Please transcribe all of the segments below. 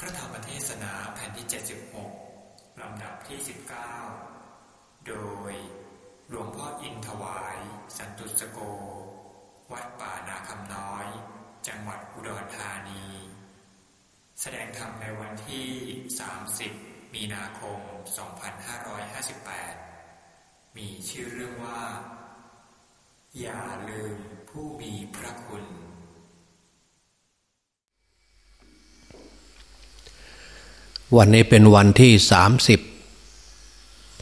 พระธรรมเทศนาแผ่นที่ 76 ลำดับที่ 19 โดยหลวงพ่ออินถวาย สันตุสโก วัดป่านาคำน้อย จังหวัดอุดรธานี แสดงธรรมในวันที่ 30 มีนาคม 2558 มีชื่อเรื่องว่า อย่าลืมผู้มีพระคุณ วันนี้เป็นวันที่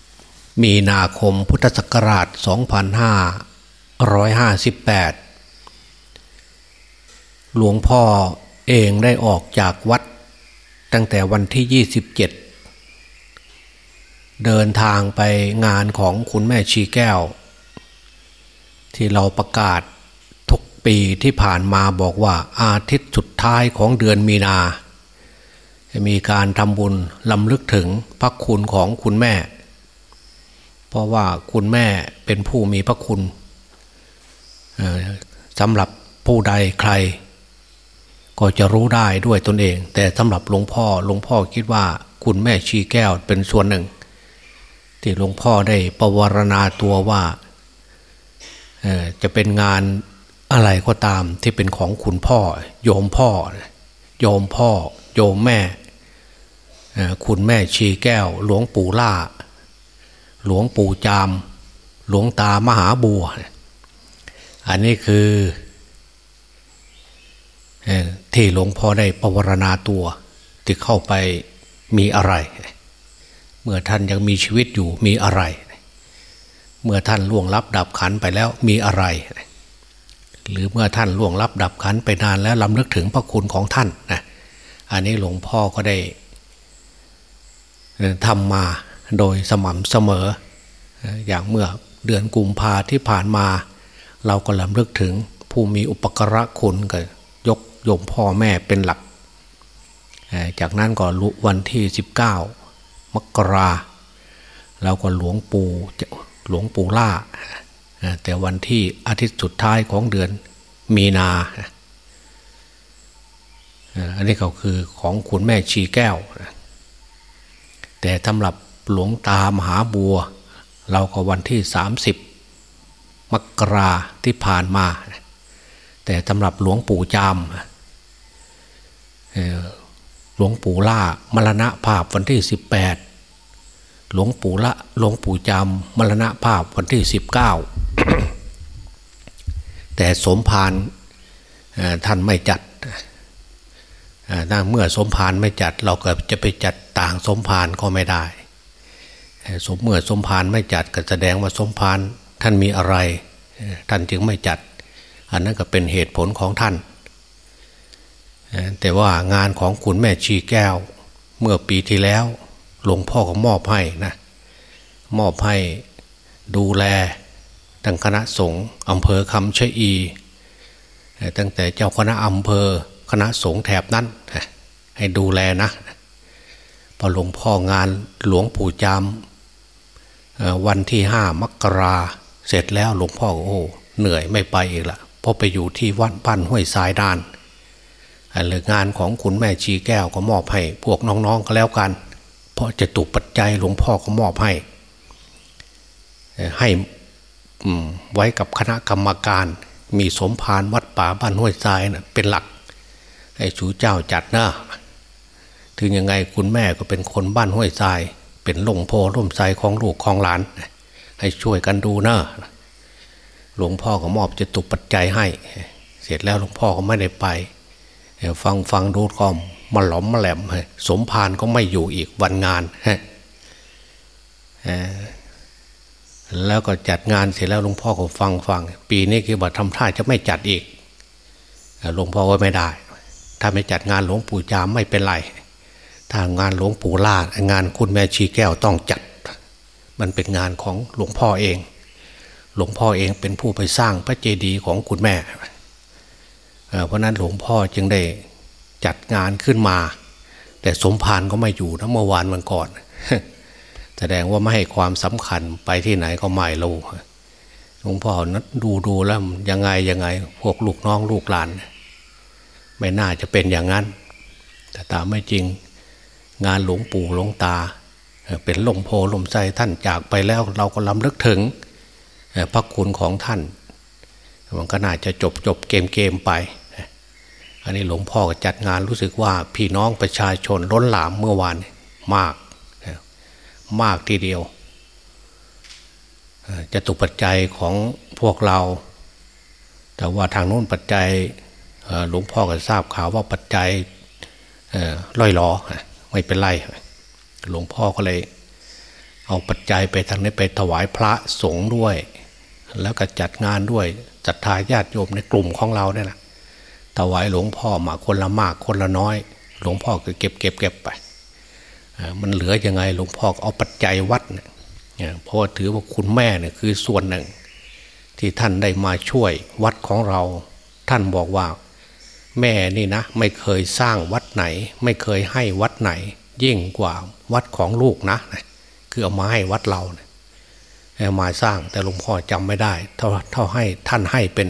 30 มีนาคมพุทธศักราช 2558 หลวงพ่อเองได้ออกจากวัด ตั้งแต่วันที่ 27 เดินทางไปงานของคุณแม่ชีแก้ว ที่เราประกาศทุกปีที่ผ่านมาบอกว่าอาทิตย์สุดท้ายของเดือนมีนา มีการทำบุญลำลึกถึงพระคุณของคุณแม่ เพราะว่าคุณแม่เป็นผู้มีพระคุณสำหรับผู้ใดใคร ก็จะรู้ได้ด้วยตนเอง แต่สำหรับหลวงพ่อหลวงพ่อคิดว่าคุณแม่ชีแก้วเป็นส่วนหนึ่ง ที่หลวงพ่อได้ประวรณาตัวว่าจะเป็นงานอะไรก็ตามที่เป็นของคุณพ่อ โยมพ่อ โยมพ่อ โยมแม่ คุณแม่ชีแก้ว หลวงปู่ล่า หลวงปู่จาม หลวงตามหาบัว อันนี้คือที่หลวงพ่อได้ปวารณาตัวที่เข้าไปมีอะไร เมื่อท่านยังมีชีวิตอยู่มีอะไร เมื่อท่านล่วงลับดับขันไปแล้วมีอะไร หรือเมื่อท่านล่วงลับดับขันไปนานแล้วลำลึกถึงพระคุณของท่านนะอันนี้หลวงพ่อก็ได้ ทำมาโดยสม่ำเสมอ อย่างเมื่อเดือนกุมภาที่ผ่านมา เราก็ลำลึกถึงผู้มีอุปกระคุณก็ยกโยมพ่อแม่เป็นหลัก จากนั้นก็วันที่ 19 มกราเราก็หลวงปู่หลวงปู่ล่า แต่วันที่อาทิตย์สุดท้ายของเดือนมีนา อันนี้ก็คือของคุณแม่ชีแก้ว แต่สำหรับหลวงตามหาบัว เราก็วันที่ 30 มกราที่ผ่านมา แต่สำหรับหลวงปู่จามหลวงปู่ล่ามรณะภาพวันที่ 18 หลวงปู่ละหลวงปู่จามมรณะภาพวันที่ 19 แต่สมภารท่านไม่จัดเมื่อสมภารไม่จัดเราก็จะไปจัด ต่างสมภารก็ไม่ได้ สมเมื่อสมภารไม่จัดก็แสดงว่าสมภารท่านมีอะไร ท่านจึงไม่จัด อันนั้นก็เป็นเหตุผลของท่าน แต่ว่างานของคุณแม่ชีแก้ว เมื่อปีที่แล้วหลวงพ่อก็มอบให้นะมอบให้ดูแลทั้งคณะสงฆ์อำเภอคำชะอี ตั้งแต่เจ้าคณะอำเภอคณะสงฆ์แถบนั้นให้ดูแลนะ พอหลวงพ่องานหลวงปู่จามวันที่ห้ามกราเสร็จแล้วหลวงพ่อโอ้เหนื่อยไม่ไปอีกละเพราะไปอยู่ที่วัดพันห้วยสายดานหรืองานของคุณแม่ชีแก้วก็มอบให้ พวกน้องๆก็แล้วกัน เพราะจะตุปัจจัยหลวงพ่อก็มอบให้ ให้ไว้กับคณะกรรมการมีสมภารวัดป่าบ้านห้วยทรายนะเป็นหลัก ให้ชูเจ้าจัดนะ ถึงยังไงคุณแม่ก็เป็นคนบ้านห้วยทราย เป็นหลวงพ่อร่มทรายของลูกของหลาน ให้ช่วยกันดูนะหลวงพ่อก็มอบจตุปัจจัยให้ เสร็จแล้วหลวงพ่อก็ไม่ได้ไป ฟังฟังดูก็มาหลอมมาแหลมสมภารก็ไม่อยู่อีกวันงานแล้วก็จัดงานเสร็จแล้วหลวงพ่อก็ฟังฟัง ปีนี้คือบัตรทำท่าจะไม่จัดอีกหลวงพ่อก็ไม่ได้ ถ้าไม่จัดงานหลวงปู่จามไม่เป็นไร ถ้างานหลวงปู่ล่างานคุณแม่ชีแก้วต้องจัด มันเป็นงานของหลวงพ่อเอง หลวงพ่อเองเป็นผู้ไปสร้างพระเจดีย์ของคุณแม่ เพราะนั้นหลวงพ่อจึงได้จัดงานขึ้นมา แต่สมภารก็ไม่อยู่นะเมื่อวานวันก่อน แสดงว่าไม่ให้ความสำคัญไปที่ไหนก็ไม่รู้หลวงพ่อนัดดูดูแล้วยังไงยังไง พวกลูกน้องลูกหลาน ไม่น่าจะเป็นอย่างนั้น แต่ตามไม่จริง งานหลวงปู่หลวงตา เป็นลมโพลมใจท่านจากไปแล้วเราก็ล้ำลึกถึงพระคุณของท่าน มันก็น่าจะจบจบเกมเกมไป อันนี้หลวงพ่อจัดงานรู้สึกว่าพี่น้องประชาชนล้นหลามเมื่อวานมากมากทีเดียวจะตุปัจจัยของพวกเรา แต่ว่าทางโน้นปัจจัยหลวงพ่อก็ทราบข่าวว่าปัจจัยล่อยล้อ ไม่เป็นไร หลวงพ่อก็เลย เอาปัจจัยไปทางนี้ไปถวายพระสงฆ์ด้วย แล้วก็จัดงานด้วยจัดทายาติโยมในกลุ่มของเราเนี่ยนะถวายหลวงพ่อมาคนละมากคนละน้อย หลวงพ่อก็เก็บเก็บเก็บไป มันเหลือยังไงหลวงพ่อเอาปัจจัยวัดเนี่ยเพราะถือว่าคุณแม่เนี่ยคือส่วนหนึ่ง ที่ท่านได้มาช่วยวัดของเรา ท่านบอกว่า แม่นี่นะไม่เคยสร้างวัดไหน ไม่เคยให้วัดไหน ยิ่งกว่าวัดของลูกนะคือเอามาให้วัดเราเนี่ยมาสร้างแต่หลวงพ่อจำไม่ได้ เท่าเท่าให้ท่านให้เป็น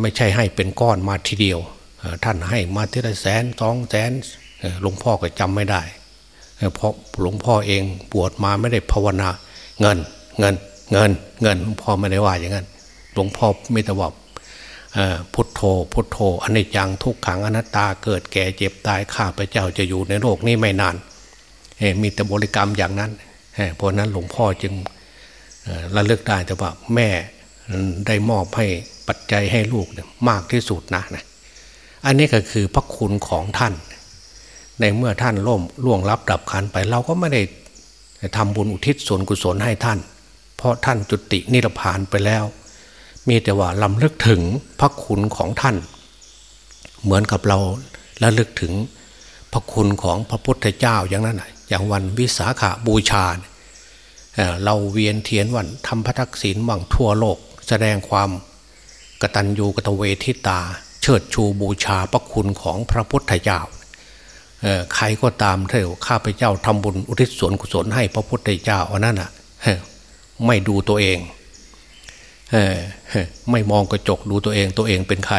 ไม่ใช่ให้เป็นก้อนมาทีเดียว ท่านให้มาทีละแสนสองแสนหลวงพ่อก็จำไม่ได้เพราะหลวงพ่อเองบวชมาไม่ได้ภาวนาเงินเงินเงินเงินหลวงพ่อไม่ได้ว่าอย่างนั้น หลวงพ่อไม่แต่ว่า พุทโธ พุทโธอนิจจังทุกขังอนัตตาเกิดแก่เจ็บตายข้าพเจ้าจะอยู่ในโลกนี้ไม่นานมีแต่บริกรรมอย่างนั้นเพราะนั้นหลวงพ่อจึงระลึกได้แต่ว่าแม่ได้มอบให้ปัจจัยให้ลูกมากที่สุดนะนะอันนี้ก็คือพระคุณของท่าน ในเมื่อท่านล่มล่วงลับดับขันไป เราก็ไม่ได้ทำบุญอุทิศส่วนกุศลให้ท่าน เพราะท่านจุตินิพพานไปแล้ว มีแต่ว่าลำลึกถึงพระคุณของท่าน เหมือนกับเราระลึกถึงพระคุณของพระพุทธเจ้าอย่างนั้นอย่างวันวิสาขาบูชาเราเวียนเทียนวันทำพระทักษิณวังทั่วโลก แสดงความกตัญญูกตเวทิตา เชิดชูบูชาพระคุณของพระพุทธเจ้าใครก็ตามเถอะข้าพเจ้าทำบุญอุทิศส่วนกุศลให้พระพุทธเจ้าอันนั้นอะไม่ดูตัวเอง ไม่มองกระจกดูตัวเองตัวเองเป็นใคร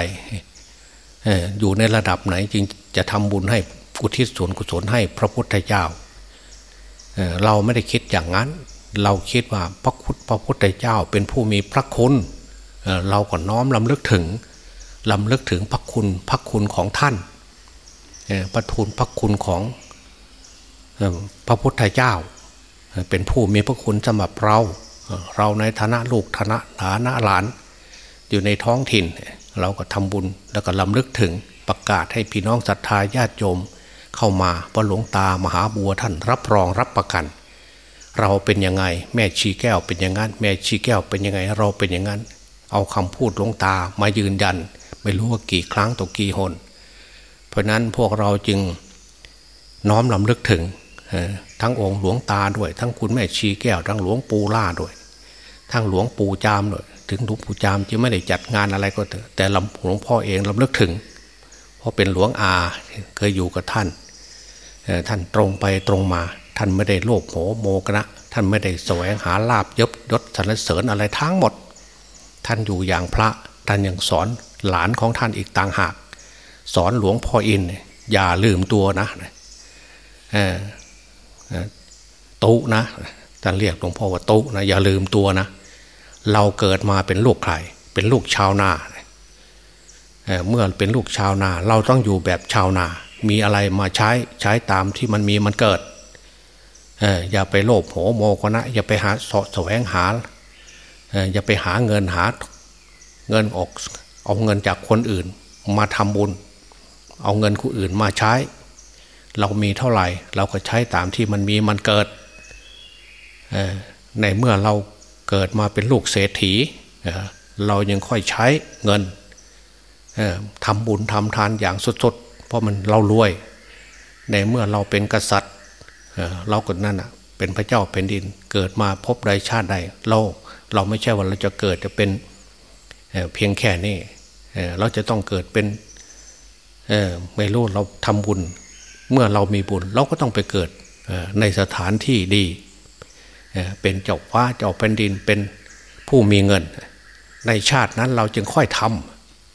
อยู่ในระดับไหนจึงจะทำบุญให้อุทิศส่วนกุศลให้พระพุทธเจ้าเราไม่ได้คิดอย่างนั้น เราคิดว่าพระพุทธพระพุทธเจ้าเป็นผู้มีพระคุณเราก็น้อมลำลึกถึงลำลึกถึงพระคุณพระคุณของท่านประทูลพระคุณของพระพุทธเจ้า เป็นผู้มีพระคุณสำหรับเรา เราในฐานะลูกฐานะฐานะหลาน อยู่ในท้องถิ่น เราก็ทำบุญแล้วก็ลำลึกถึงประกาศให้พี่น้องศรัทธาญาติโยมเข้ามาพระหลวงตามหาบัวท่านรับรองรับประกัน เราเป็นยังไง แม่ชีแก้วเป็นอย่างนั้น แม่ชีแก้วเป็นยังไง เราเป็นอย่างนั้น เอาคำพูดหลวงตามายืนยัน ไม่รู้ว่ากี่ครั้งต่อกี่หน เพราะนั้นพวกเราจึงน้อมลำลึกถึงทั้งองค์หลวงตาด้วย ทั้งคุณแม่ชีแก้วทั้งหลวงปู่ล่าด้วย ทั้งหลวงปู่จามด้วยถึงหลวงปู่จามจะไม่ได้จัดงานอะไรก็เถอะแต่หลวงพ่อเองลำลึกถึง เพราะเป็นหลวงอาเคยอยู่กับท่านท่านตรงไปตรงมา ท่านไม่ได้โลภโหโมกนะท่านไม่ได้แสวงหาลาบยบยศสรรเสริญอะไรทั้งหมด ท่านอยู่อย่างพระท่านยังสอนหลานของท่านอีกต่างหาก สอนหลวงพ่ออินอย่าลืมตัวนะตุนะท่านเรียกหลวงพ่อว่าตุนะอย่าลืมตัวนะ เราเกิดมาเป็นลูกใคร เป็นลูกชาวนาเมื่อเป็นลูกชาวนา เราต้องอยู่แบบชาวนา มีอะไรมาใช้ใช้ตามที่มันมีมันเกิดอย่าไปโลภโหโมกนะ อย่าไปหาสะแสวงหาอย่าไปหาเงินหาเงินออกเอาเงินจากคนอื่นมาทำบุญ เอาเงินคนอื่นมาใช้ เรามีเท่าไหร่ เราก็ใช้ตามที่มันมีมันเกิดในเมื่อเรา เกิดมาเป็นลูกเศรษฐีเรายังค่อยใช้เงินทำบุญทำทานอย่างสุดๆ เพราะมันเรารวย ในเมื่อเราเป็นกษัตริย์เราก็นั่นอะเป็นพระเจ้าเป็นดิน เกิดมาพบใดชาติใดเราเราไม่ใช่ว่าเราจะเกิดจะเป็นเพียงแค่นี้เราจะต้องเกิดเป็นไม่รู้เราทำบุญ เมื่อเรามีบุญ เราก็ต้องไปเกิดในสถานที่ดี เป็นเจ้าฟ้าเจ้าแผ่นดินเป็นผู้มีเงิน ในชาตินั้นเราจึงค่อยท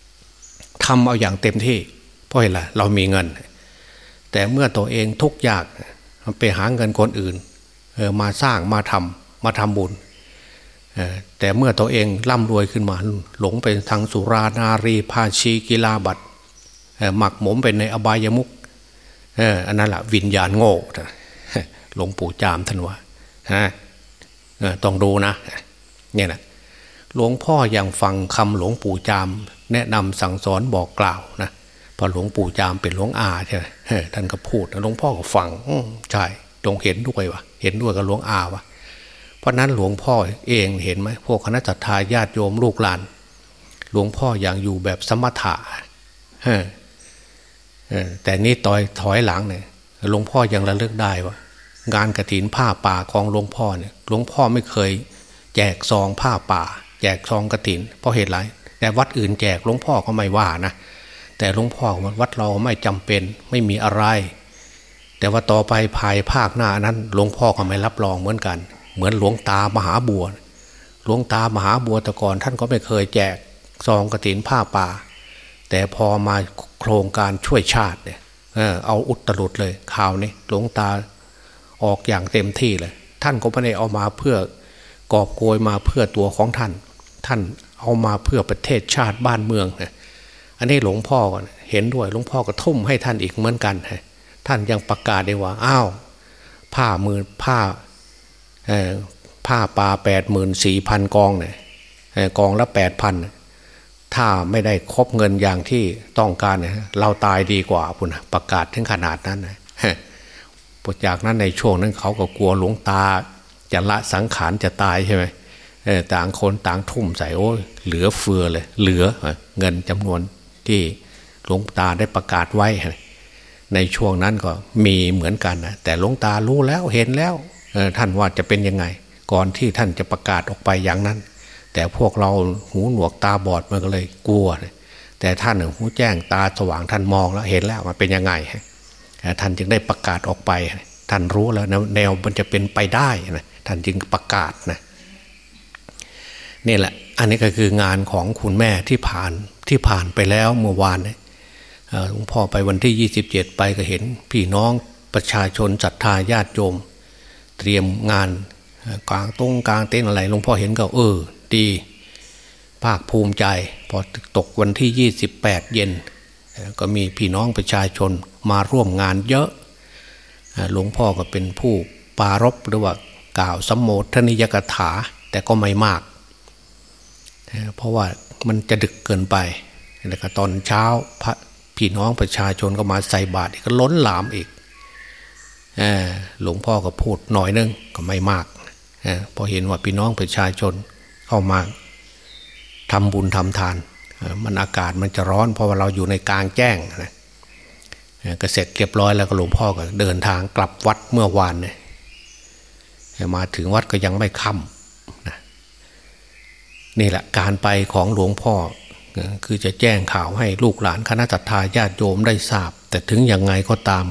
ำทำเอาอย่างเต็มที่ เพราะอะไรเรามีเงิน แต่เมื่อตัวเองทุกข์ยากไปหาเงินคนอื่นมาสร้างมาทำมาทำบุญแต่เมื่อตัวเองร่ำรวยขึ้นมา หลงไปทางสุรานารีภาชีกีฬาบัตรหมักหมมไปในอบายมุกอันนั้นแหละวิญญาณโง่หลวงปู่จามท่านว่า ต้องดูนะเนี่ยนะหลวงพ่อยังฟังคำหลวงปู่จาม แนะนำสั่งสอนบอกกล่าวนะพอหลวงปู่จามเป็นหลวงอาใช่ไหมท่านก็พูดหลวงพ่อก็ฟังใช่ตรงเห็นด้วยวะเห็นด้วยกับหลวงอาวะเพราะนั้นหลวงพ่อเองเห็นไหมพวกคณะทาญาติโยมลูกหลาน หลวงพ่ออย่างอยู่แบบสมถะแต่นี่ต่อยถอยหลังเนี่ยหลวงพ่อยังระลึกได้ว่า งานกระถินผ้าป่าของหลวงพ่อเนี่ยหลวงพ่อไม่เคย แจกซองผ้าป่า แจกซองกระถิน เพราะเหตุไรแต่วัดอื่นแจกหลวงพ่อก็ไม่ว่านะแต่หลวงพ่อวัดเราไม่จำเป็นไม่มีอะไร แต่ว่าต่อไปภายภาคหน้านั้นหลวงพ่อก็ไม่รับรองเหมือนกัน เหมือนหลวงตามหาบัวหลวงตามหาบัวตะกอนท่านก็ไม่เคยแจกซองกระถินผ้าป่า แต่พอมาโครงการช่วยชาติเนี่ยเอาอุตรุดเลยข่าวนี้หลวงตา ออกอย่างเต็มที่เลย ท่านก็ไม่ได้เอามาเพื่อกอบโกยมาเพื่อตัวของท่าน ท่านเอามาเพื่อประเทศชาติบ้านเมืองนะอันนี้หลวงพ่อเห็นด้วยหลวงพ่อก็ทุ่มให้ท่านอีกเหมือนกันท่านยังประกาศได้ว่าอ้าวผ้ามือผ้าผ้าปลาแปดหมื่นสี่พันกองเนี่ยกองละแปดพันถ้าไม่ได้ครบเงินอย่างที่ต้องการเนี่ยเราตายดีกว่าพุ่นประกาศถึงขนาดนั้นนะ จากนั้นในช่วงนั้นเขาก็กลัวหลวงตา จะละสังขารจะตายใช่ไหมต่างคนต่างทุ่มใส่โอ้เหลือเฟือเลย เหลือเงินจำนวนที่หลวงตาได้ประกาศไว้ ในช่วงนั้นก็มีเหมือนกันนะแต่หลวงตารู้แล้วเห็นแล้วท่านว่าจะเป็นยังไง ก่อนที่ท่านจะประกาศออกไปอย่างนั้น แต่พวกเราหูหนวกตาบอดมันก็เลยกลัว แต่ท่านหูแจ้งตาสว่างท่านมองแล้วเห็นแล้วมันเป็นยังไง ท่านจึงได้ประกาศออกไป ท่านรู้แล้วแนวมันจะเป็นไปได้นะท่านจึงประกาศนะนี่แหละ อันนี้ก็คืองานของคุณแม่ที่ผ่านที่ผ่านไปแล้วเมื่อวานหลวงพ่อไปวันที่ 27 ไปก็เห็น พี่น้องประชาชนศรัทธาญาติโยม เตรียมงานกลางตรงกลางเต้นอะไรหลวงพ่อเห็นก็เออ ดี ภาคภูมิใจ พอตกวันที่ 28 เย็น ก็มีพี่น้องประชาชน มาร่วมงานเยอะหลวงพ่อก็เป็นผู้ปารบหรือว่ากล่าวสมโภชนิยกถาแต่ก็ไม่มาก เพราะว่ามันจะดึกเกินไปแล้วก็ตอนเช้าพระพี่น้องประชาชนก็มาใส่บาตรก็ล้นหลามอีกหลวงพ่อก็พูดหน่อยนึงก็ไม่มากพอเห็นว่าพี่น้องประชาชนเข้ามาทำบุญทำทาน มันอากาศมันจะร้อนเพราะว่าเราอยู่ในกลางแจ้งนะ ก็เสร็จเรียบร้อยแล้วก็หลวงพ่อก็เดินทางกลับวัดเมื่อวานเนี่ยมาถึงวัดก็ยังไม่ค่ำนะนี่แหละการไปของหลวงพ่อคือจะแจ้งข่าวให้ลูกหลานคณะจัตตาญาติโยมได้ทราบ แต่ถึงยังไงก็ตาม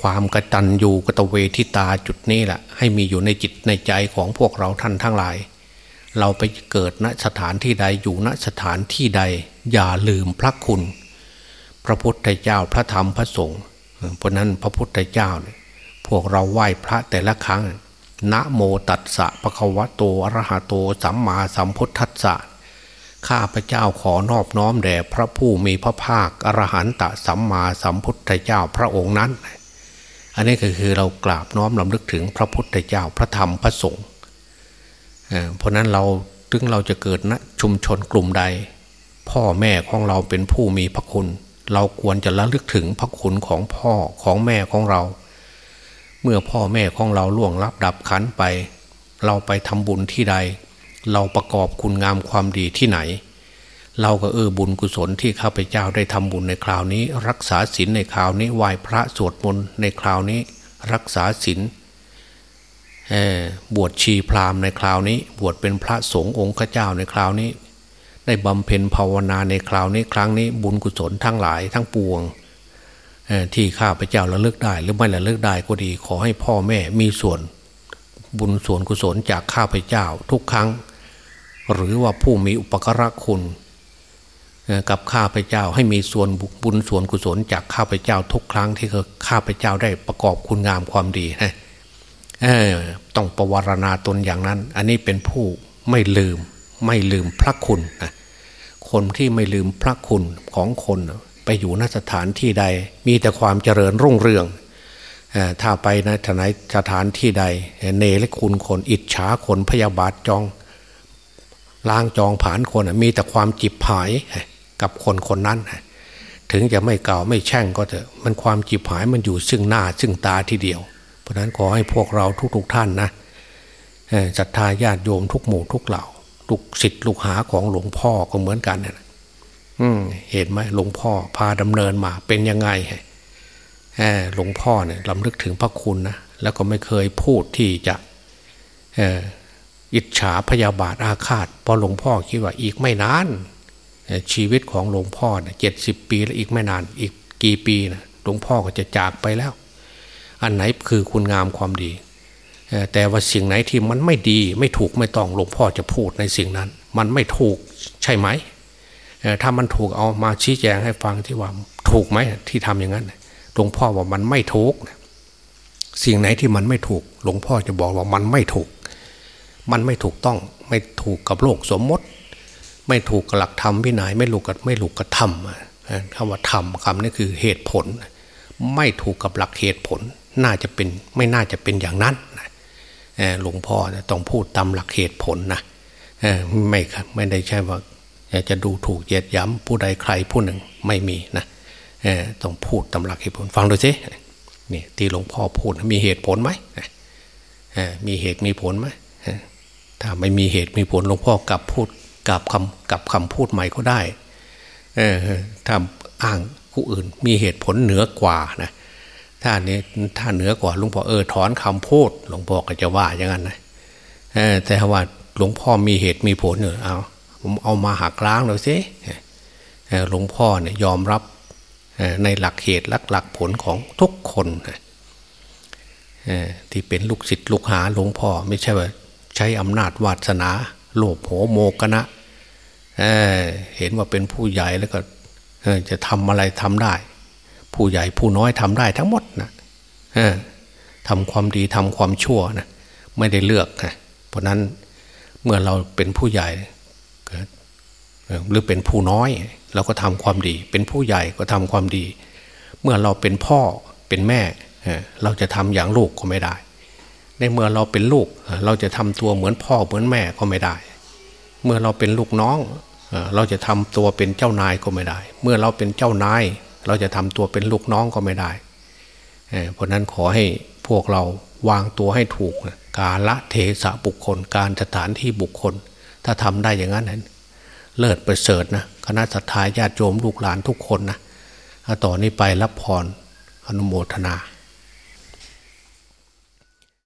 ความกระตัญญูกตเวทิตาจุดนี้แหละให้มีอยู่ในจิตในใจของพวกเราท่านทั้งหลาย เราไปเกิดณสถานที่ใดอยู่ณสถานที่ใด อย่าลืมพระคุณ พระพุทธเจ้าพระธรรมพระสงฆ์เพราะนั้นพระพุทธเจ้าเนี่ยพวกเราไหว้พระแต่ละครั้งนะโมตัสสะปะคะวะโตอรหะโตสัมมาสัมพุทธัสสะข้าพเจ้าขอนอบน้อมแด่พระผู้มีพระภาคอรหันตสัมมาสัมพุทธเจ้าพระองค์นั้น อันนี้ก็คือเรากราบน้อมลำลึกถึงพระพุทธเจ้าพระธรรมพระสงฆ์เพราะนั้นเราถึงเราจะเกิดณชุมชนกลุ่มใด พ่อแม่ของเราเป็นผู้มีพระคุณ เราควรจะระลึกถึงพระคุณของพ่อของแม่ของเรา เมื่อพ่อแม่ของเราล่วงลับดับขันไป เราไปทำบุญที่ใด เราประกอบคุณงามความดีที่ไหน เราก็เออบุญกุศลที่ข้าพเจ้าได้ทำบุญในคราวนี้ รักษาศีลในคราวนี้ไหว้พระสวดมนต์ในคราวนี้ รักษาศีลบวชชีพราหมณ์ในคราวนี้ บวชเป็นพระสงฆ์องค์ข้าเจ้าในคราวนี้ ได้บำเพ็ญภาวนาในคราวนี้ครั้งนี้บุญกุศลทั้งหลายทั้งปวงที่ข้าพเจ้าระลึกได้ หรือไม่ระลึกได้ก็ดี ขอให้พ่อแม่มีส่วน บุญส่วนกุศลจากข้าพเจ้าทุกครั้ง หรือว่าผู้มีอุปการะคุณกับข้าพเจ้าให้มีส่วนบุญส่วนกุศลจากข้าพเจ้าทุกครั้งที่ข้าพเจ้าได้ประกอบคุณงามความดีนะต้องประวารณาตนอย่างนั้น อันนี้เป็นผู้ไม่ลืมไม่ลืมพระคุณนะ คนที่ไม่ลืมพระคุณของคนไปอยู่นสถานที่ใด มีแต่ความเจริญรุ่งเรืองถ้าไปในสถานที่ใด เนรคุณคนอิจฉาคนพยาบาทจองล้างจองผานคนมีแต่ความจิบหายกับคนคนนั้น ถึงจะไม่เก่าไม่แช่งก็เถอะมันความจิบหายมันอยู่ซึ่งหน้าซึ่งตาทีเดียว เพราะนั้นขอให้พวกเราทุกๆทท่านนะศรัทธาญาติโยมทุกหมู่ทุกเหล่า ลูกศิษย์ลูกหาของหลวงพ่อก็เหมือนกันเนี่ยเห็นไหมหลวงพ่อพาดำเนินมาเป็นยังไงหลวงพ่อเนี่ยลำลึกถึงพระคุณนะแล้วก็ไม่เคยพูดที่จะอิจฉาพยาบาทอาฆาตพอหลวงพ่อคิดว่าอีกไม่นานชีวิตของหลวงพ่อเนี่ยเจ็ดสิบปีแล้วอีกไม่นานอีกกี่ปีนะหลวงพ่อก็จะจากไปแล้ว อันไหนคือคุณงามความดี แต่ว่าสิ่งไหนที่มันไม่ดีไม่ถูกไม่ต้องหลวงพ่อจะพูดในสิ่งนั้น มันไม่ถูกใช่ไหมถ้ามันถูกเอามาชี้แจงให้ฟังที่ว่าถูกไหมที่ทำอย่างนั้นหลวงพ่อว่ามันไม่ถูกสิ่งไหนที่มันไม่ถูก หลวงพ่อจะบอกว่ามันไม่ถูก มันไม่ถูกต้อง ไม่ถูกกับโลกสมมติ ไม่ถูกกับหลักธรรมวินัยไม่ถูกกับไม่ถูกกับธรรมคำว่าธรรมคำนี้คือเหตุผล ไม่ถูกกับหลักเหตุผล น่าจะเป็นไม่น่าจะเป็นอย่างนั้น หลวงพ่อต้องพูดตามหลักเหตุผลนะไม่ไม่ได้ใช่ว่าจะดูถูกเย็ดย้ำผู้ใดใครผู้หนึ่งไม่มีนะต้องพูดตำหลักเหตุผลฟังดูสินี่ที่หลวงพ่อพูดมีเหตุผลไหมมีเหตุมีผลไหมถ้าไม่มีเหตุมีผลหลวงพ่อกลับพูดกลับคำกลับคำพูดใหม่ก็ได้ถ้าอ้างผู้อื่นมีเหตุผลเหนือกว่านะ ถ้านี้ถ้าเหนือกว่าหลวงพ่อเออถอนคำพูดหลวงพ่อก็จะว่าอย่างนั้นนะแต่ว่าหลวงพ่อมีเหตุมีผลเนอเอาผมเอามาหักล้างหน่อยสิหลวงพ่อเนี่ยยอมรับในหลักเหตุหลักหลักผลของทุกคนที่เป็นลูกศิษย์ลูกหาหลวงพ่อไม่ใช่ว่าใช้อำนาจวาสนา โลภโหโมกนะเเห็นว่าเป็นผู้ใหญ่แล้วก็จะทำอะไรทำได้ ผู้ใหญ่ผู้น้อยทำได้ทั้งหมดนะทำความดีทำความชั่วนะไม่ได้เลือกนะเพราะนั้นเมื่อเราเป็นผู้ใหญ่หรือเป็นผู้น้อย เราก็ทำความดี เป็นผู้ใหญ่ก็ทำความดี เมื่อเราเป็นพ่อเป็นแม่ เราจะทำอย่างลูกก็ไม่ได้ ในเมื่อเราเป็นลูก เราจะทำตัวเหมือนพ่อเหมือนแม่ก็ไม่ได้ เมื่อเราเป็นลูกน้อง เราจะทำตัวเป็นเจ้านายก็ไม่ได้ เมื่อเราเป็นเจ้านาย เราจะทำตัวเป็นลูกน้องก็ไม่ได้ เพราะนั้นขอให้พวกเราวางตัวให้ถูกกาละเทศะบุคคล การสถานที่บุคคล ถ้าทำได้อย่างนั้นเลิศประเสริฐนะคณะสัตยาญาติโยมลูกหลานทุกคนนะต่อนนี้ไปรับพรอนุโมทนา